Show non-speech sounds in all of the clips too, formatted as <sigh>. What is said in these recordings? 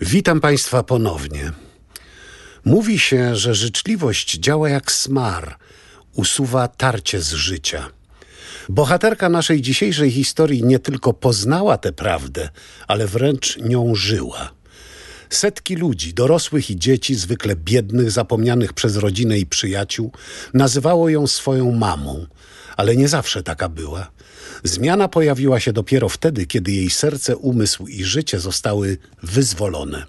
Witam Państwa ponownie. Mówi się, że życzliwość działa jak smar, usuwa tarcie z życia. Bohaterka naszej dzisiejszej historii nie tylko poznała tę prawdę, ale wręcz nią żyła. Setki ludzi, dorosłych i dzieci, zwykle biednych, zapomnianych przez rodzinę i przyjaciół, nazywało ją swoją mamą, ale nie zawsze taka była. Zmiana pojawiła się dopiero wtedy, kiedy jej serce, umysł i życie zostały wyzwolone.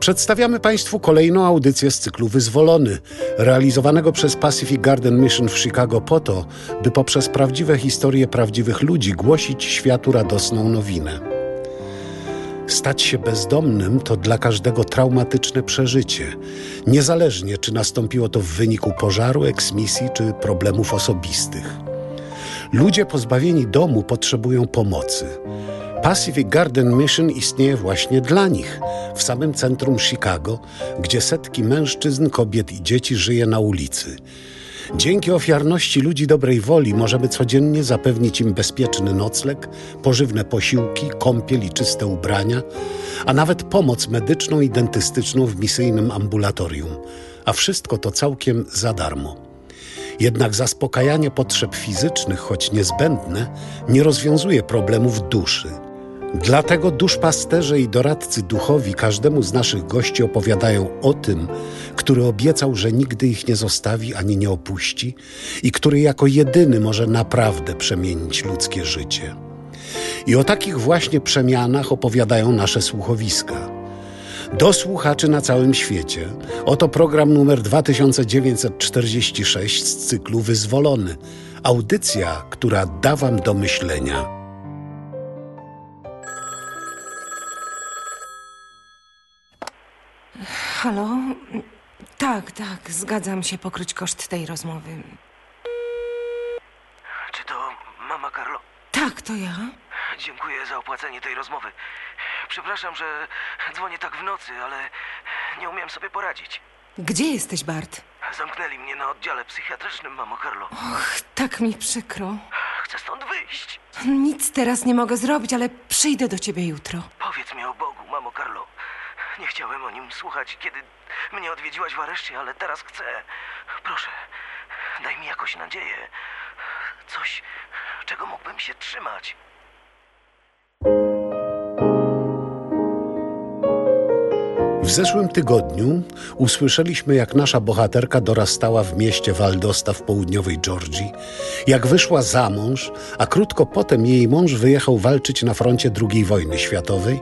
Przedstawiamy Państwu kolejną audycję z cyklu Wyzwolony, realizowanego przez Pacific Garden Mission w Chicago po to, by poprzez prawdziwe historie prawdziwych ludzi głosić światu radosną nowinę. Stać się bezdomnym to dla każdego traumatyczne przeżycie, niezależnie czy nastąpiło to w wyniku pożaru, eksmisji czy problemów osobistych. Ludzie pozbawieni domu potrzebują pomocy. Pacific Garden Mission istnieje właśnie dla nich, w samym centrum Chicago, gdzie setki mężczyzn, kobiet i dzieci żyje na ulicy. Dzięki ofiarności ludzi dobrej woli możemy codziennie zapewnić im bezpieczny nocleg, pożywne posiłki, kąpiel i czyste ubrania, a nawet pomoc medyczną i dentystyczną w misyjnym ambulatorium. A wszystko to całkiem za darmo. Jednak zaspokajanie potrzeb fizycznych, choć niezbędne, nie rozwiązuje problemów duszy – Dlatego duszpasterze i doradcy duchowi każdemu z naszych gości opowiadają o tym, który obiecał, że nigdy ich nie zostawi ani nie opuści i który jako jedyny może naprawdę przemienić ludzkie życie. I o takich właśnie przemianach opowiadają nasze słuchowiska. Do słuchaczy na całym świecie. Oto program numer 2946 z cyklu Wyzwolony. Audycja, która da Wam do myślenia. Halo? Tak, tak, zgadzam się pokryć koszt tej rozmowy. Czy to mama Carlo? Tak, to ja. Dziękuję za opłacenie tej rozmowy. Przepraszam, że dzwonię tak w nocy, ale nie umiem sobie poradzić. Gdzie jesteś, Bart? Zamknęli mnie na oddziale psychiatrycznym, mamo Carlo. Och, tak mi przykro. Chcę stąd wyjść. Nic teraz nie mogę zrobić, ale przyjdę do ciebie jutro. Powiedz mi o Bogu, mamo Carlo. Nie chciałem o nim słuchać, kiedy mnie odwiedziłaś w areszcie, ale teraz chcę. Proszę, daj mi jakoś nadzieję. Coś, czego mógłbym się trzymać. W zeszłym tygodniu usłyszeliśmy, jak nasza bohaterka dorastała w mieście Valdosta w południowej Georgii, jak wyszła za mąż, a krótko potem jej mąż wyjechał walczyć na froncie II wojny światowej,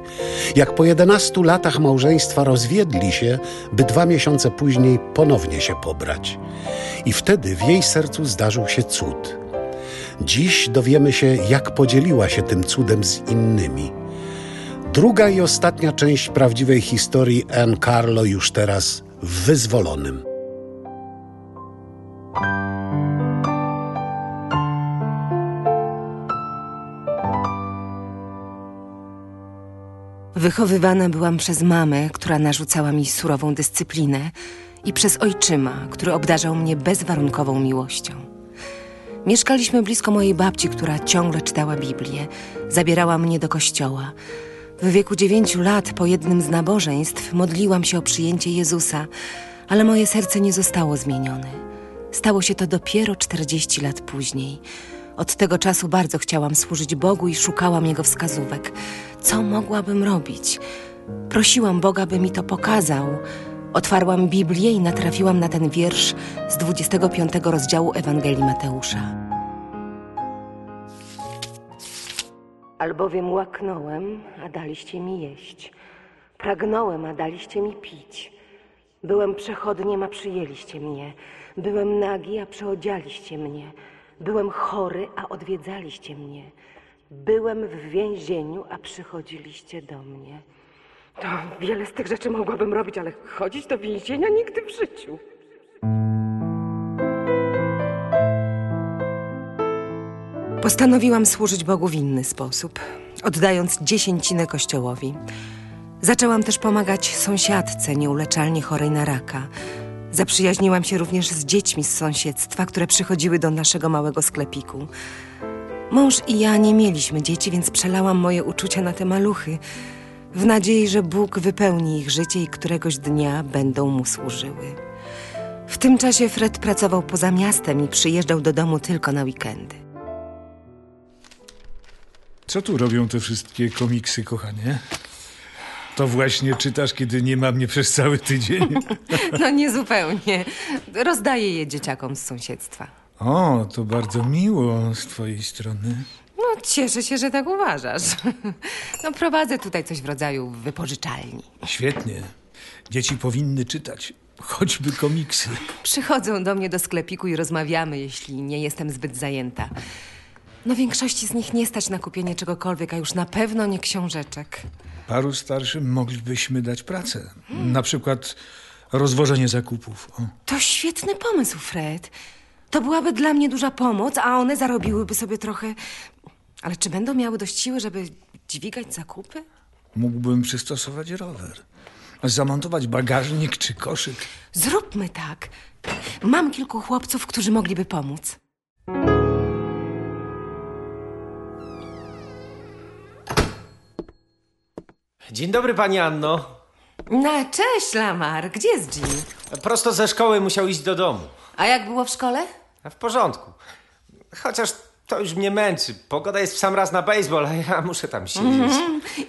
jak po 11 latach małżeństwa rozwiedli się, by dwa miesiące później ponownie się pobrać. I wtedy w jej sercu zdarzył się cud. Dziś dowiemy się, jak podzieliła się tym cudem z innymi – Druga i ostatnia część prawdziwej historii Anne Carlo już teraz w wyzwolonym. Wychowywana byłam przez mamę, która narzucała mi surową dyscyplinę, i przez ojczyma, który obdarzał mnie bezwarunkową miłością. Mieszkaliśmy blisko mojej babci, która ciągle czytała Biblię, zabierała mnie do kościoła w wieku dziewięciu lat, po jednym z nabożeństw, modliłam się o przyjęcie Jezusa, ale moje serce nie zostało zmienione. Stało się to dopiero czterdzieści lat później. Od tego czasu bardzo chciałam służyć Bogu i szukałam Jego wskazówek. Co mogłabym robić? Prosiłam Boga, by mi to pokazał. Otwarłam Biblię i natrafiłam na ten wiersz z 25 rozdziału Ewangelii Mateusza. Albowiem łaknąłem, a daliście mi jeść. Pragnąłem, a daliście mi pić. Byłem przechodniem, a przyjęliście mnie. Byłem nagi, a przeodzialiście mnie. Byłem chory, a odwiedzaliście mnie. Byłem w więzieniu, a przychodziliście do mnie. To wiele z tych rzeczy mogłabym robić, ale chodzić do więzienia nigdy w życiu. Postanowiłam służyć Bogu w inny sposób, oddając dziesięcinę kościołowi. Zaczęłam też pomagać sąsiadce nieuleczalnie chorej na raka. Zaprzyjaźniłam się również z dziećmi z sąsiedztwa, które przychodziły do naszego małego sklepiku. Mąż i ja nie mieliśmy dzieci, więc przelałam moje uczucia na te maluchy, w nadziei, że Bóg wypełni ich życie i któregoś dnia będą mu służyły. W tym czasie Fred pracował poza miastem i przyjeżdżał do domu tylko na weekendy. Co tu robią te wszystkie komiksy, kochanie? To właśnie czytasz, kiedy nie ma mnie przez cały tydzień? <laughs> No nie zupełnie. Rozdaję je dzieciakom z sąsiedztwa. O, to bardzo miło z twojej strony. No, cieszę się, że tak uważasz. <laughs> No, prowadzę tutaj coś w rodzaju wypożyczalni. Świetnie. Dzieci powinny czytać, choćby komiksy. Przychodzą do mnie do sklepiku i rozmawiamy, jeśli nie jestem zbyt zajęta. No, większości z nich nie stać na kupienie czegokolwiek, a już na pewno nie książeczek. Paru starszym moglibyśmy dać pracę. Na przykład rozwożenie zakupów. O. To świetny pomysł, Fred. To byłaby dla mnie duża pomoc, a one zarobiłyby sobie trochę. Ale czy będą miały dość siły, żeby dźwigać zakupy? Mógłbym przystosować rower. Zamontować bagażnik czy koszyk. Zróbmy tak. Mam kilku chłopców, którzy mogliby pomóc. Dzień dobry, pani Anno. No, cześć, Lamar. Gdzie jest Jim? Prosto ze szkoły musiał iść do domu. A jak było w szkole? W porządku. Chociaż to już mnie męczy. Pogoda jest w sam raz na baseball, a ja muszę tam siedzieć.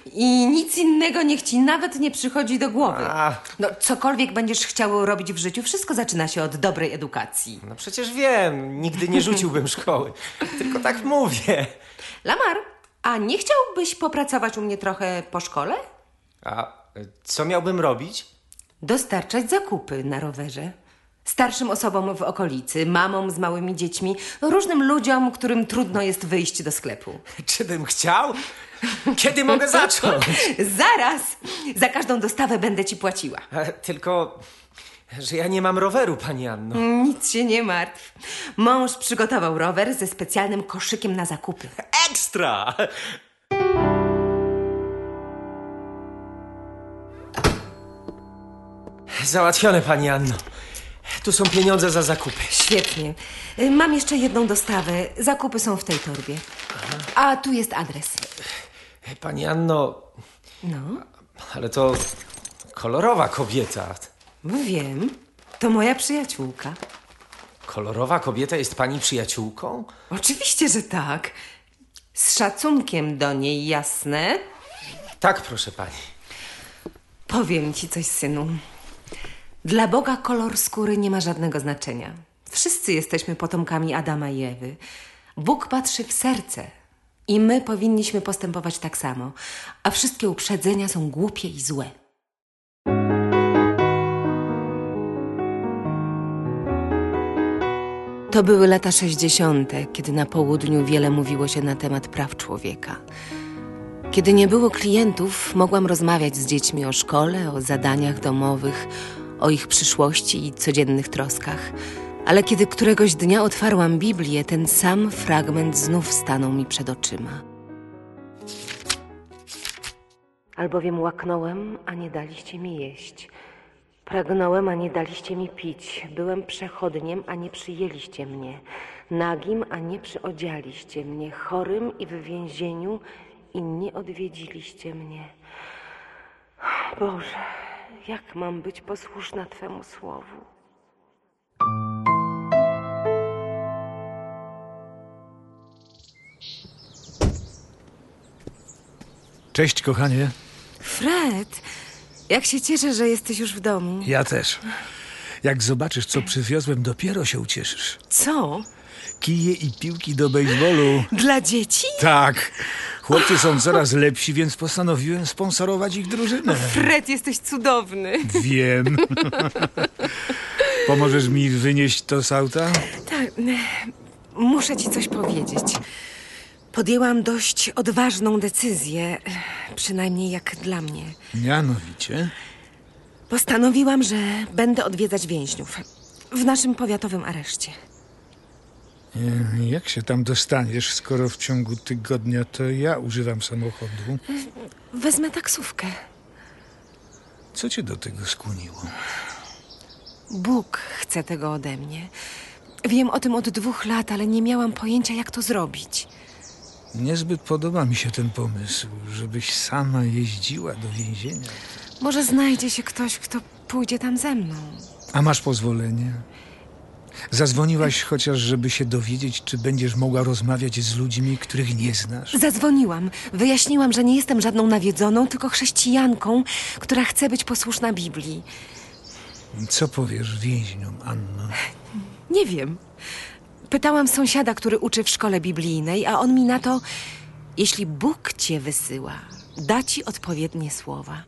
I nic innego niech ci nawet nie przychodzi do głowy. A. No, cokolwiek będziesz chciał robić w życiu, wszystko zaczyna się od dobrej edukacji. No przecież wiem, nigdy nie rzuciłbym szkoły. Tylko tak mówię. Lamar, a nie chciałbyś popracować u mnie trochę po szkole? A y, co miałbym robić? Dostarczać zakupy na rowerze. Starszym osobom w okolicy, mamom z małymi dziećmi, różnym ludziom, którym trudno jest wyjść do sklepu. <laughs> Czy bym chciał? Kiedy mogę zacząć? <laughs> Zaraz! Za każdą dostawę będę ci płaciła. E, Tylko, że ja nie mam roweru, pani Anno. Nic się nie martw. Mąż przygotował rower ze specjalnym koszykiem na zakupy. Ekstra! Załatwione, pani Anno. Tu są pieniądze za zakupy. Świetnie. Y, Mam jeszcze jedną dostawę. Zakupy są w tej torbie. A tu jest adres. Pani Anno, No, ale to kolorowa kobieta. Wiem. To moja przyjaciółka. Kolorowa kobieta jest pani przyjaciółką? Oczywiście, że tak. Z szacunkiem do niej, jasne? Tak, proszę pani. Powiem ci coś, synu. Dla Boga kolor skóry nie ma żadnego znaczenia. Wszyscy jesteśmy potomkami Adama i Ewy. Bóg patrzy w serce i my powinniśmy postępować tak samo, a wszystkie uprzedzenia są głupie i złe. To były lata 60., kiedy na południu wiele mówiło się na temat praw człowieka. Kiedy nie było klientów, mogłam rozmawiać z dziećmi o szkole, o zadaniach domowych, o ich przyszłości i codziennych troskach. Ale kiedy któregoś dnia otwarłam Biblię, ten sam fragment znów stanął mi przed oczyma. Albowiem łaknąłem, a nie daliście mi jeść. Pragnąłem, a nie daliście mi pić. Byłem przechodniem, a nie przyjęliście mnie. Nagim, a nie przyodzialiście mnie. Chorym i w więzieniu, i nie odwiedziliście mnie. Boże, jak mam być posłuszna Twemu słowu? Cześć, kochanie. Fred, jak się cieszę, że jesteś już w domu. Ja też. Jak zobaczysz, co przywiozłem, dopiero się ucieszysz. Co? Kije i piłki do baseballu. Dla dzieci? Tak. Chłopcy są coraz lepsi, więc postanowiłem sponsorować ich drużynę. Fred, jesteś cudowny. Wiem. Pomożesz mi wynieść to z auta? Tak, muszę ci coś powiedzieć. Podjęłam dość odważną decyzję, przynajmniej jak dla mnie. Mianowicie. Postanowiłam, że będę odwiedzać więźniów w naszym powiatowym areszcie. Jak się tam dostaniesz, skoro w ciągu tygodnia to ja używam samochodu? Wezmę taksówkę. Co cię do tego skłoniło? Bóg chce tego ode mnie. Wiem o tym od dwóch lat, ale nie miałam pojęcia, jak to zrobić. Niezbyt podoba mi się ten pomysł, żebyś sama jeździła do więzienia. Może znajdzie się ktoś, kto pójdzie tam ze mną. A masz pozwolenie? Zadzwoniłaś chociaż, żeby się dowiedzieć, czy będziesz mogła rozmawiać z ludźmi, których nie znasz? Zadzwoniłam. Wyjaśniłam, że nie jestem żadną nawiedzoną, tylko chrześcijanką, która chce być posłuszna Biblii. Co powiesz więźniom, Anno? Nie wiem. Pytałam sąsiada, który uczy w szkole biblijnej, a on mi na to: Jeśli Bóg cię wysyła, da ci odpowiednie słowa.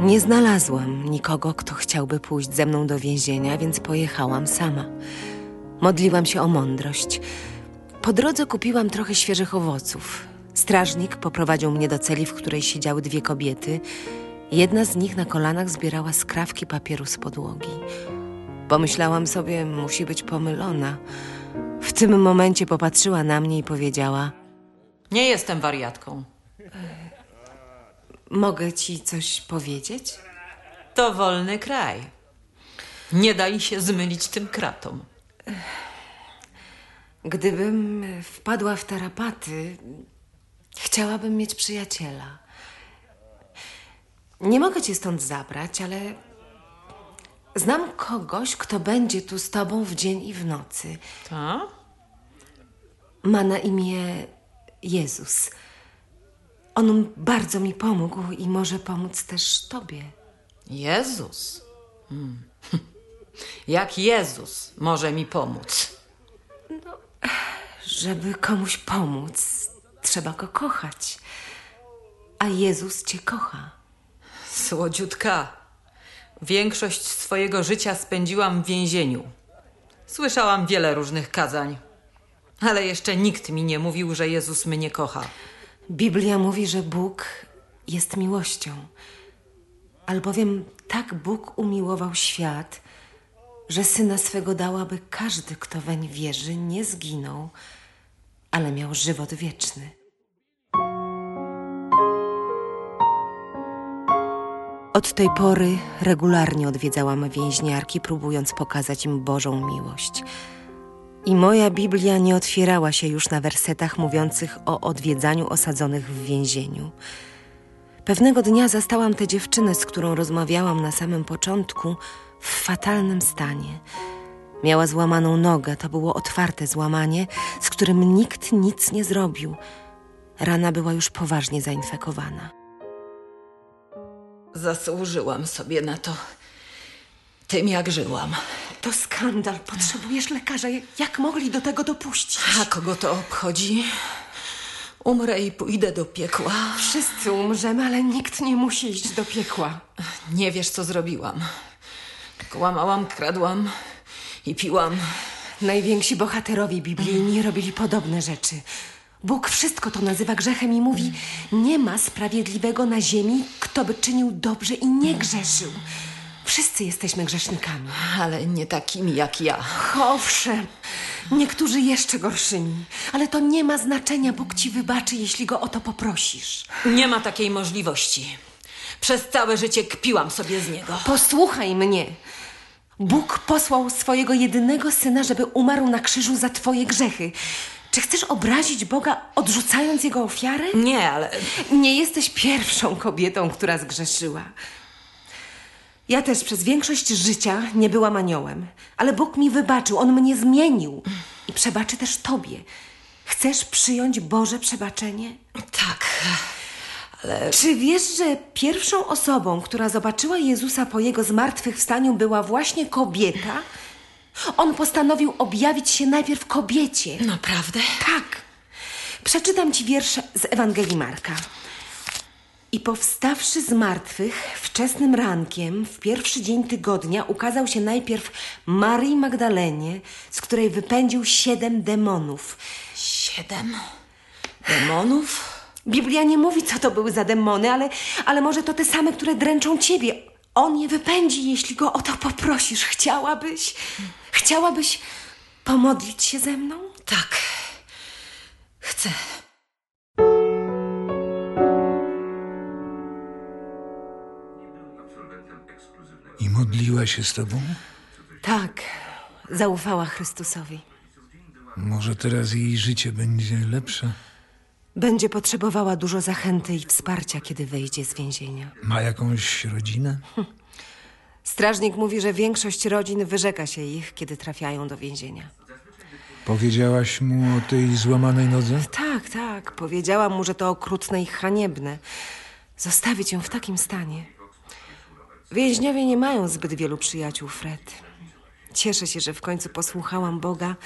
Nie znalazłam nikogo, kto chciałby pójść ze mną do więzienia, więc pojechałam sama. Modliłam się o mądrość. Po drodze kupiłam trochę świeżych owoców. Strażnik poprowadził mnie do celi, w której siedziały dwie kobiety. Jedna z nich na kolanach zbierała skrawki papieru z podłogi. Pomyślałam sobie, musi być pomylona. W tym momencie popatrzyła na mnie i powiedziała: Nie jestem wariatką. Mogę ci coś powiedzieć? To wolny kraj. Nie daj się zmylić tym kratom. Gdybym wpadła w tarapaty, chciałabym mieć przyjaciela. Nie mogę cię stąd zabrać, ale znam kogoś, kto będzie tu z tobą w dzień i w nocy. Ta? Ma na imię Jezus. On bardzo mi pomógł i może pomóc też tobie. Jezus. Hmm. <laughs> Jak Jezus może mi pomóc? Żeby komuś pomóc, trzeba go kochać. A Jezus cię kocha. Słodziutka. Większość swojego życia spędziłam w więzieniu. Słyszałam wiele różnych kazań, ale jeszcze nikt mi nie mówił, że Jezus mnie kocha. Biblia mówi, że Bóg jest miłością. Albowiem tak Bóg umiłował świat, że syna swego dał, aby każdy, kto weń wierzy, nie zginął, ale miał żywot wieczny. Od tej pory regularnie odwiedzałam więźniarki, próbując pokazać im Bożą miłość. I moja Biblia nie otwierała się już na wersetach mówiących o odwiedzaniu osadzonych w więzieniu. Pewnego dnia zastałam tę dziewczynę, z którą rozmawiałam na samym początku, w fatalnym stanie. Miała złamaną nogę, to było otwarte złamanie, z którym nikt nic nie zrobił. Rana była już poważnie zainfekowana. Zasłużyłam sobie na to. Tym jak żyłam. To skandal, potrzebujesz lekarza. Jak mogli do tego dopuścić? A kogo to obchodzi? Umrę i pójdę do piekła. Wszyscy umrzemy, ale nikt nie musi iść do piekła. Nie wiesz, co zrobiłam. Kłamałam, kradłam i piłam. Najwięksi bohaterowie biblijni robili podobne rzeczy. Bóg wszystko to nazywa grzechem i mówi: Nie ma sprawiedliwego na ziemi, kto by czynił dobrze i nie grzeszył. Wszyscy jesteśmy grzesznikami. Ale nie takimi jak ja. Owszem, niektórzy jeszcze gorszymi, ale to nie ma znaczenia. Bóg ci wybaczy, jeśli go o to poprosisz. Nie ma takiej możliwości. Przez całe życie kpiłam sobie z niego. Posłuchaj mnie. Bóg posłał swojego jedynego syna, żeby umarł na krzyżu za twoje grzechy. Czy chcesz obrazić Boga, odrzucając jego ofiarę? Nie, ale Nie jesteś pierwszą kobietą, która zgrzeszyła. Ja też przez większość życia nie byłam aniołem, ale Bóg mi wybaczył, On mnie zmienił i przebaczy też tobie. Chcesz przyjąć Boże przebaczenie? tak. Ale Czy wiesz, że pierwszą osobą, która zobaczyła Jezusa po jego zmartwychwstaniu była właśnie kobieta? On postanowił objawić się najpierw kobiecie. naprawdę? Tak. Przeczytam ci wiersz z Ewangelii Marka. I powstawszy z martwych, wczesnym rankiem, w pierwszy dzień tygodnia, ukazał się najpierw Marii Magdalenie, z której wypędził siedem demonów. Siedem demonów? Biblia nie mówi, co to były za demony, ale, ale może to te same, które dręczą ciebie. On je wypędzi, jeśli go o to poprosisz. Chciałabyś? Chciałabyś pomodlić się ze mną? Tak. Chcę. I modliła się z tobą? Tak. Zaufała Chrystusowi. Może teraz jej życie będzie lepsze? Będzie potrzebowała dużo zachęty i wsparcia, kiedy wyjdzie z więzienia. Ma jakąś rodzinę? <laughs> Strażnik mówi, że większość rodzin wyrzeka się ich, kiedy trafiają do więzienia. Powiedziałaś mu o tej złamanej nodze? Tak, tak. Powiedziałam mu, że to okrutne i haniebne. Zostawić ją w takim stanie. Więźniowie nie mają zbyt wielu przyjaciół, Fred. Cieszę się, że w końcu posłuchałam Boga,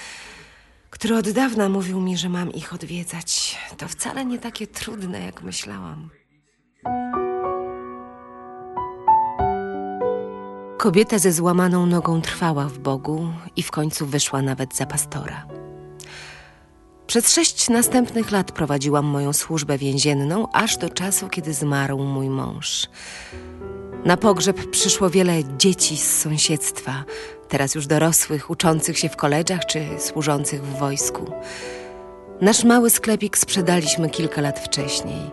który od dawna mówił mi, że mam ich odwiedzać. To wcale nie takie trudne, jak myślałam. Kobieta ze złamaną nogą trwała w Bogu i w końcu wyszła nawet za pastora. Przez sześć następnych lat prowadziłam moją służbę więzienną, aż do czasu, kiedy zmarł mój mąż. Na pogrzeb przyszło wiele dzieci z sąsiedztwa, teraz już dorosłych, uczących się w koledżach czy służących w wojsku. Nasz mały sklepik sprzedaliśmy kilka lat wcześniej.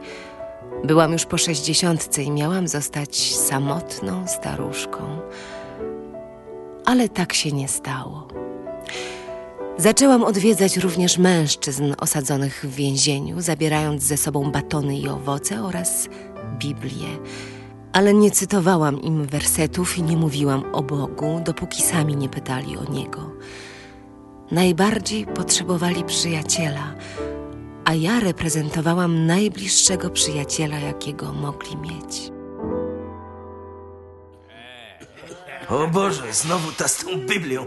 Byłam już po sześćdziesiątce i miałam zostać samotną staruszką. Ale tak się nie stało. Zaczęłam odwiedzać również mężczyzn osadzonych w więzieniu, zabierając ze sobą batony i owoce oraz Biblię. Ale nie cytowałam im wersetów i nie mówiłam o Bogu, dopóki sami nie pytali o Niego. Najbardziej potrzebowali przyjaciela, a ja reprezentowałam najbliższego przyjaciela, jakiego mogli mieć. O Boże, znowu ta z tą Biblią.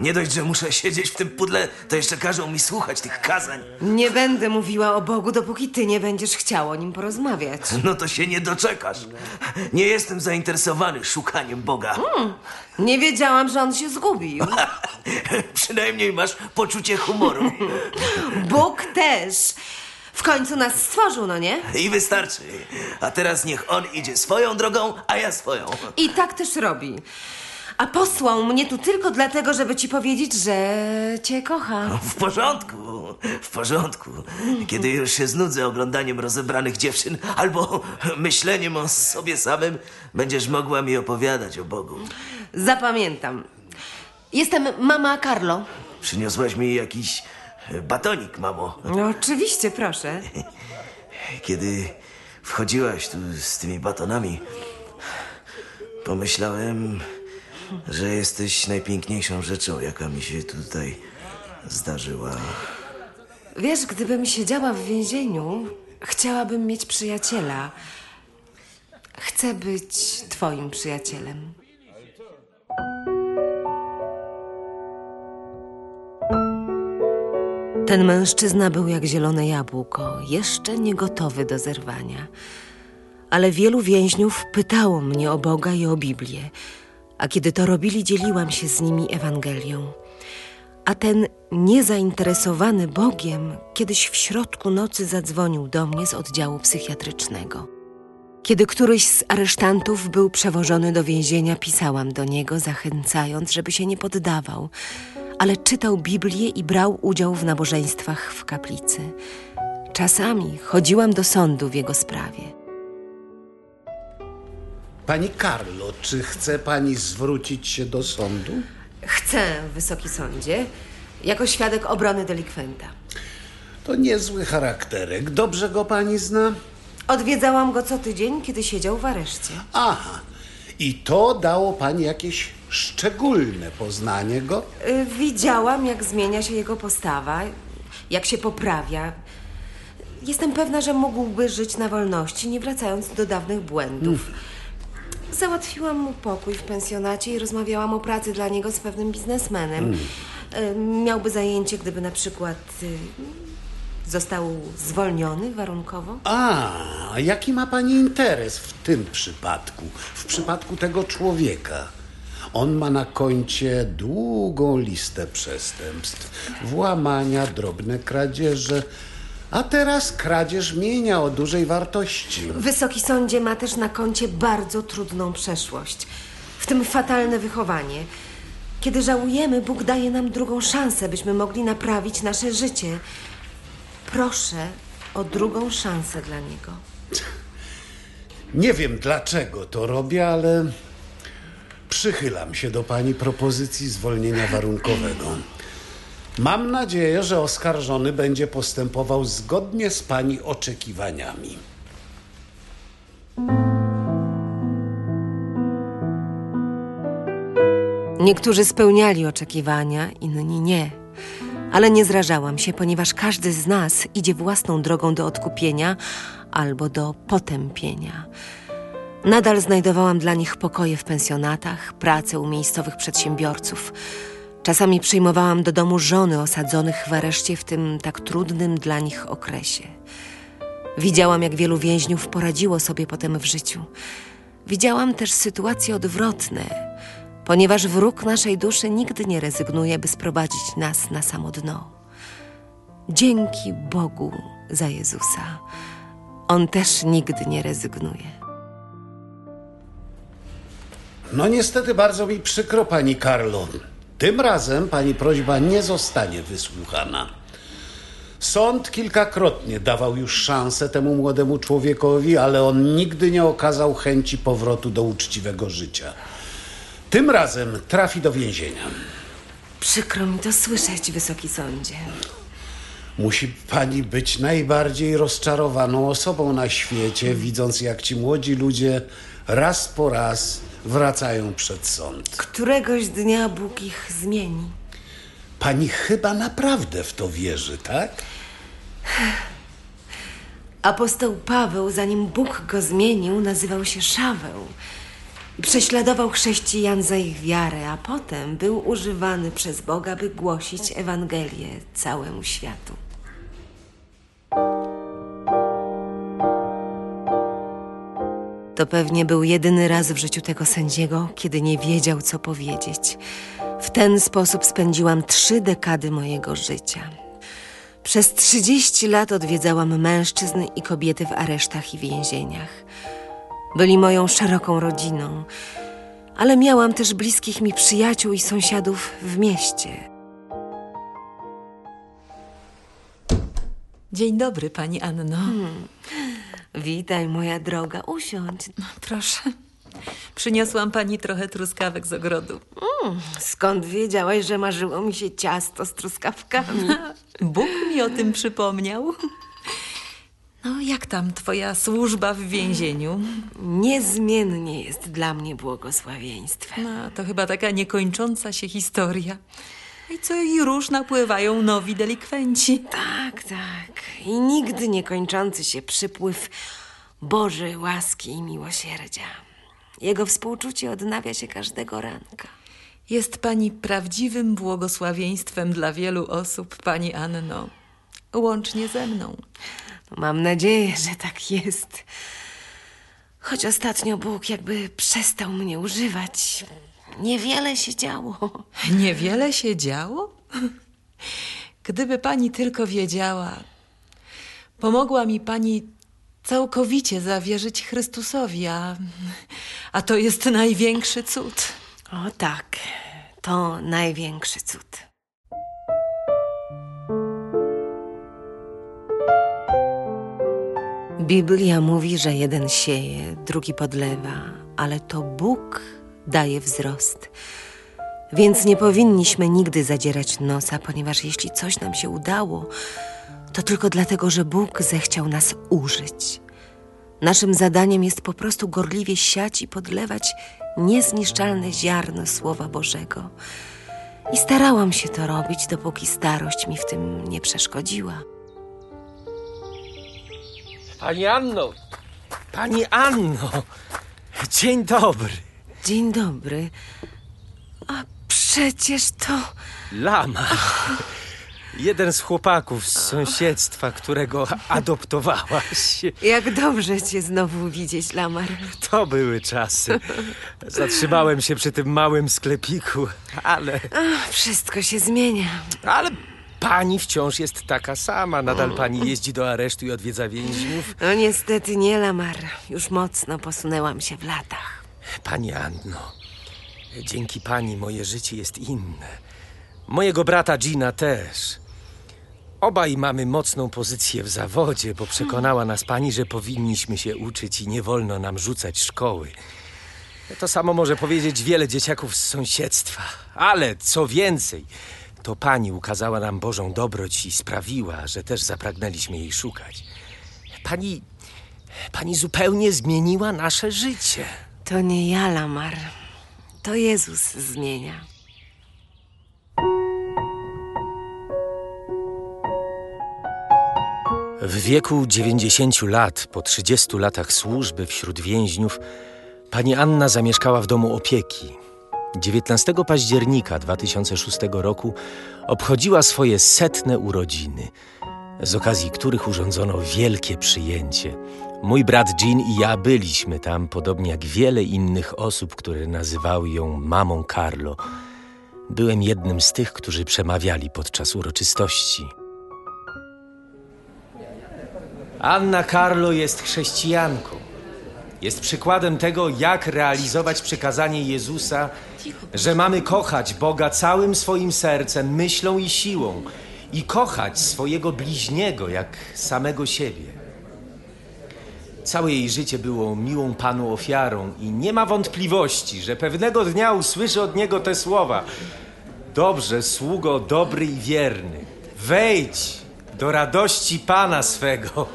Nie dość, że muszę siedzieć w tym pudle, to jeszcze każą mi słuchać tych kazań. Nie będę mówiła o Bogu, dopóki ty nie będziesz chciał o nim porozmawiać. <laughs> No to się nie doczekasz. Nie jestem zainteresowany szukaniem Boga. Nie wiedziałam, że on się zgubił. <laughs> Przynajmniej masz poczucie humoru. <laughs> Bóg też. W końcu nas stworzył, no nie? I wystarczy. A teraz niech on idzie swoją drogą, a ja swoją. I tak też robi. A posłał mnie tu tylko dlatego, żeby ci powiedzieć, że cię kocha. W porządku, w porządku. Kiedy już się znudzę oglądaniem rozebranych dziewczyn albo myśleniem o sobie samym, będziesz mogła mi opowiadać o Bogu. Zapamiętam. Jestem mama Carlo. Przyniosłaś mi jakiś batonik, mamo. No, oczywiście, proszę. Kiedy wchodziłaś tu z tymi batonami, pomyślałem, że jesteś najpiękniejszą rzeczą, jaka mi się tutaj zdarzyła. Wiesz, gdybym siedziała w więzieniu, chciałabym mieć przyjaciela. Chcę być twoim przyjacielem. Ten mężczyzna był jak zielone jabłko, jeszcze nie gotowy do zerwania. Ale wielu więźniów pytało mnie o Boga i o Biblię, a kiedy to robili, dzieliłam się z nimi Ewangelią. A ten niezainteresowany Bogiem kiedyś w środku nocy zadzwonił do mnie z oddziału psychiatrycznego. Kiedy któryś z aresztantów był przewożony do więzienia, pisałam do niego, zachęcając, żeby się nie poddawał, ale czytał Biblię i brał udział w nabożeństwach w kaplicy. Czasami chodziłam do sądu w jego sprawie. Pani Carlo, czy chce pani zwrócić się do sądu? Chcę, Wysoki Sądzie, jako świadek obrony delikwenta. To niezły charakterek. Dobrze go pani zna? Odwiedzałam go co tydzień, kiedy siedział w areszcie. Aha. I to dało pani jakieś szczególne poznanie go? Y, Widziałam, jak zmienia się jego postawa, jak się poprawia. Jestem pewna, że mógłby żyć na wolności, nie wracając do dawnych błędów. Załatwiłam mu pokój w pensjonacie i rozmawiałam o pracy dla niego z pewnym biznesmenem. Y, Miałby zajęcie, gdyby na przykład y, został zwolniony warunkowo. A, jaki ma pani interes w tym przypadku? W przypadku tego człowieka? On ma na koncie długą listę przestępstw, włamania, drobne kradzieże, a teraz kradzież mienia o dużej wartości. Wysoki sądzie ma też na koncie bardzo trudną przeszłość, w tym fatalne wychowanie. Kiedy żałujemy, Bóg daje nam drugą szansę, byśmy mogli naprawić nasze życie. Proszę o drugą szansę dla niego. Nie wiem dlaczego to robię, ale Przychylam się do pani propozycji zwolnienia warunkowego. Mam nadzieję, że oskarżony będzie postępował zgodnie z pani oczekiwaniami. Niektórzy spełniali oczekiwania, inni nie. Ale nie zrażałam się, ponieważ każdy z nas idzie własną drogą do odkupienia albo do potępienia. Nadal znajdowałam dla nich pokoje w pensjonatach, pracę u miejscowych przedsiębiorców. Czasami przyjmowałam do domu żony osadzonych w areszcie w tym tak trudnym dla nich okresie. Widziałam, jak wielu więźniów poradziło sobie potem w życiu. Widziałam też sytuacje odwrotne, ponieważ wróg naszej duszy nigdy nie rezygnuje, by sprowadzić nas na samo dno. Dzięki Bogu za Jezusa. On też nigdy nie rezygnuje. No niestety bardzo mi przykro, pani Carlo. Tym razem pani prośba nie zostanie wysłuchana. Sąd kilkakrotnie dawał już szansę temu młodemu człowiekowi, ale on nigdy nie okazał chęci powrotu do uczciwego życia. Tym razem trafi do więzienia. Przykro mi to słyszeć, Wysoki Sądzie. Musi pani być najbardziej rozczarowaną osobą na świecie, widząc jak ci młodzi ludzie raz po raz wracają przed sąd. Któregoś dnia Bóg ich zmieni. Pani chyba naprawdę w to wierzy, tak? Apostoł Paweł, zanim Bóg go zmienił, nazywał się Szaweł prześladował chrześcijan za ich wiarę, a potem był używany przez Boga, by głosić Ewangelię całemu światu. To pewnie był jedyny raz w życiu tego sędziego, kiedy nie wiedział, co powiedzieć. W ten sposób spędziłam trzy dekady mojego życia. Przez 30 lat odwiedzałam mężczyzn i kobiety w aresztach i więzieniach. Byli moją szeroką rodziną, ale miałam też bliskich mi przyjaciół i sąsiadów w mieście. Dzień dobry, pani Anno. Witaj, moja droga, usiądź. Proszę. Przyniosłam pani trochę truskawek z ogrodu. Skąd wiedziałaś, że marzyło mi się ciasto z truskawkami? Bóg mi o tym przypomniał. No, jak tam twoja służba w więzieniu? Niezmiennie jest dla mnie błogosławieństwem. No, to chyba taka niekończąca się historia. I co i róż napływają nowi delikwenci. Tak, tak. I nigdy niekończący się przypływ Bożej łaski i miłosierdzia. Jego współczucie odnawia się każdego ranka. Jest pani prawdziwym błogosławieństwem dla wielu osób, pani Anno. Łącznie ze mną. Mam nadzieję, że tak jest. Choć ostatnio Bóg jakby przestał mnie używać. Niewiele się działo. Niewiele się działo? Gdyby pani tylko wiedziała. Pomogła mi pani całkowicie zawierzyć Chrystusowi, a, a to jest największy cud. O tak, to największy cud. Biblia mówi, że jeden sieje, drugi podlewa, ale to Bóg daje wzrost. Więc nie powinniśmy nigdy zadzierać nosa, ponieważ jeśli coś nam się udało, to tylko dlatego, że Bóg zechciał nas użyć. Naszym zadaniem jest po prostu gorliwie siać i podlewać niezniszczalne ziarno Słowa Bożego. I starałam się to robić, dopóki starość mi w tym nie przeszkodziła. Pani Anno! Pani Anno! Dzień dobry! Dzień dobry. A przecież to. Lama. Jeden z chłopaków z sąsiedztwa, którego adoptowałaś. Jak dobrze cię znowu widzieć, Lamar. To były czasy. Zatrzymałem się przy tym małym sklepiku, ale. Ach, wszystko się zmienia. Ale pani wciąż jest taka sama. Nadal pani jeździ do aresztu i odwiedza więźniów. No niestety nie, Lamar. Już mocno posunęłam się w latach. Pani Anno, dzięki pani moje życie jest inne. Mojego brata Gina też. Obaj mamy mocną pozycję w zawodzie, bo przekonała nas pani, że powinniśmy się uczyć i nie wolno nam rzucać szkoły. To samo może powiedzieć wiele dzieciaków z sąsiedztwa. Ale co więcej, to pani ukazała nam Bożą dobroć i sprawiła, że też zapragnęliśmy jej szukać. Pani. Pani zupełnie zmieniła nasze życie. To nie ja, Lamar. To Jezus zmienia. W wieku 90 lat, po 30 latach służby wśród więźniów, pani Anna zamieszkała w domu opieki. 19 października 2006 roku obchodziła swoje setne urodziny, z okazji których urządzono wielkie przyjęcie. Mój brat Jean i ja byliśmy tam, podobnie jak wiele innych osób, które nazywały ją mamą Carlo. Byłem jednym z tych, którzy przemawiali podczas uroczystości. Anna Carlo jest chrześcijanką. Jest przykładem tego, jak realizować przykazanie Jezusa, że mamy kochać Boga całym swoim sercem, myślą i siłą i kochać swojego bliźniego jak samego siebie. Całe jej życie było miłą Panu ofiarą i nie ma wątpliwości, że pewnego dnia usłyszy od Niego te słowa. Dobrze, sługo dobry i wierny, wejdź do radości Pana swego.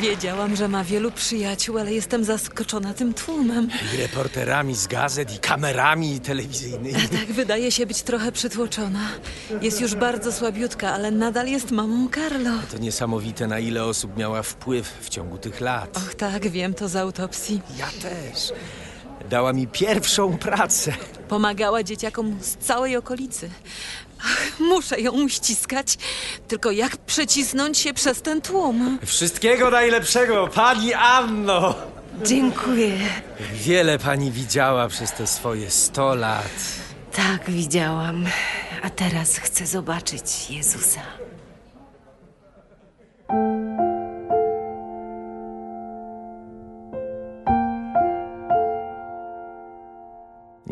Wiedziałam, że ma wielu przyjaciół, ale jestem zaskoczona tym tłumem. I reporterami z gazet, i kamerami telewizyjnymi. Tak, wydaje się być trochę przytłoczona. Jest już bardzo słabiutka, ale nadal jest mamą Carlo. To niesamowite, na ile osób miała wpływ w ciągu tych lat. Och tak, wiem to z autopsji. Ja też. Dała mi pierwszą pracę. Pomagała dzieciakom z całej okolicy. Ach, <laughs> muszę ją uściskać. Tylko jak przecisnąć się przez ten tłum? Wszystkiego najlepszego, pani Anno! Dziękuję. Wiele pani widziała przez te swoje sto lat. Tak, widziałam. A teraz chcę zobaczyć Jezusa.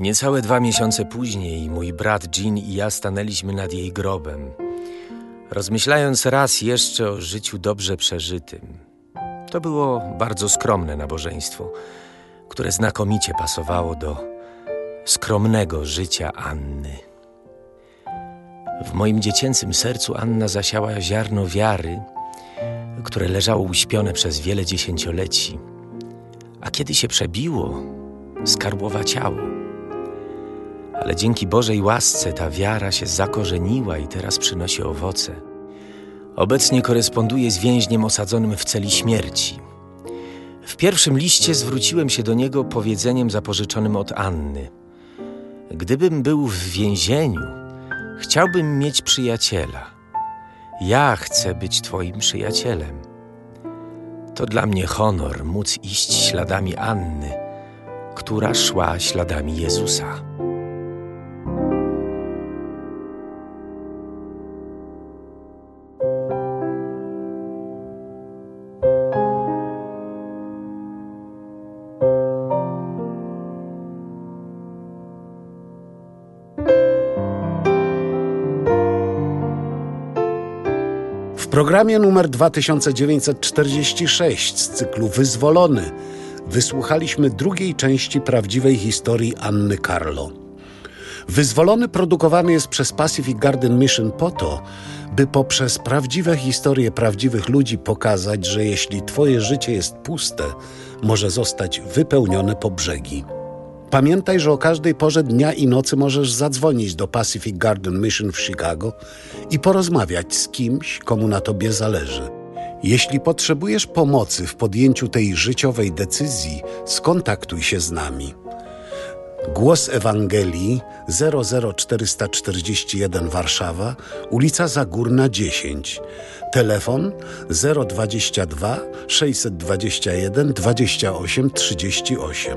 Niecałe dwa miesiące później mój brat Jean i ja stanęliśmy nad jej grobem, rozmyślając raz jeszcze o życiu dobrze przeżytym. To było bardzo skromne nabożeństwo, które znakomicie pasowało do skromnego życia Anny. W moim dziecięcym sercu Anna zasiała ziarno wiary, które leżało uśpione przez wiele dziesięcioleci, a kiedy się przebiło, skarbłowaciało. Ale dzięki Bożej łasce ta wiara się zakorzeniła i teraz przynosi owoce. Obecnie koresponduje z więźniem osadzonym w celi śmierci. W pierwszym liście zwróciłem się do niego powiedzeniem zapożyczonym od Anny. Gdybym był w więzieniu, chciałbym mieć przyjaciela. Ja chcę być Twoim przyjacielem. To dla mnie honor móc iść śladami Anny, która szła śladami Jezusa. Programie numer 2946 z cyklu Wyzwolony wysłuchaliśmy drugiej części prawdziwej historii Anny Carlo. Wyzwolony produkowany jest przez Pacific Garden Mission po to, by poprzez prawdziwe historie prawdziwych ludzi pokazać, że jeśli Twoje życie jest puste, może zostać wypełnione po brzegi. Pamiętaj, że o każdej porze dnia i nocy możesz zadzwonić do Pacific Garden Mission w Chicago i porozmawiać z kimś, komu na tobie zależy. Jeśli potrzebujesz pomocy w podjęciu tej życiowej decyzji, skontaktuj się z nami. Głos Ewangelii 00441 Warszawa, ulica Zagórna 10. Telefon 022 621 28 38.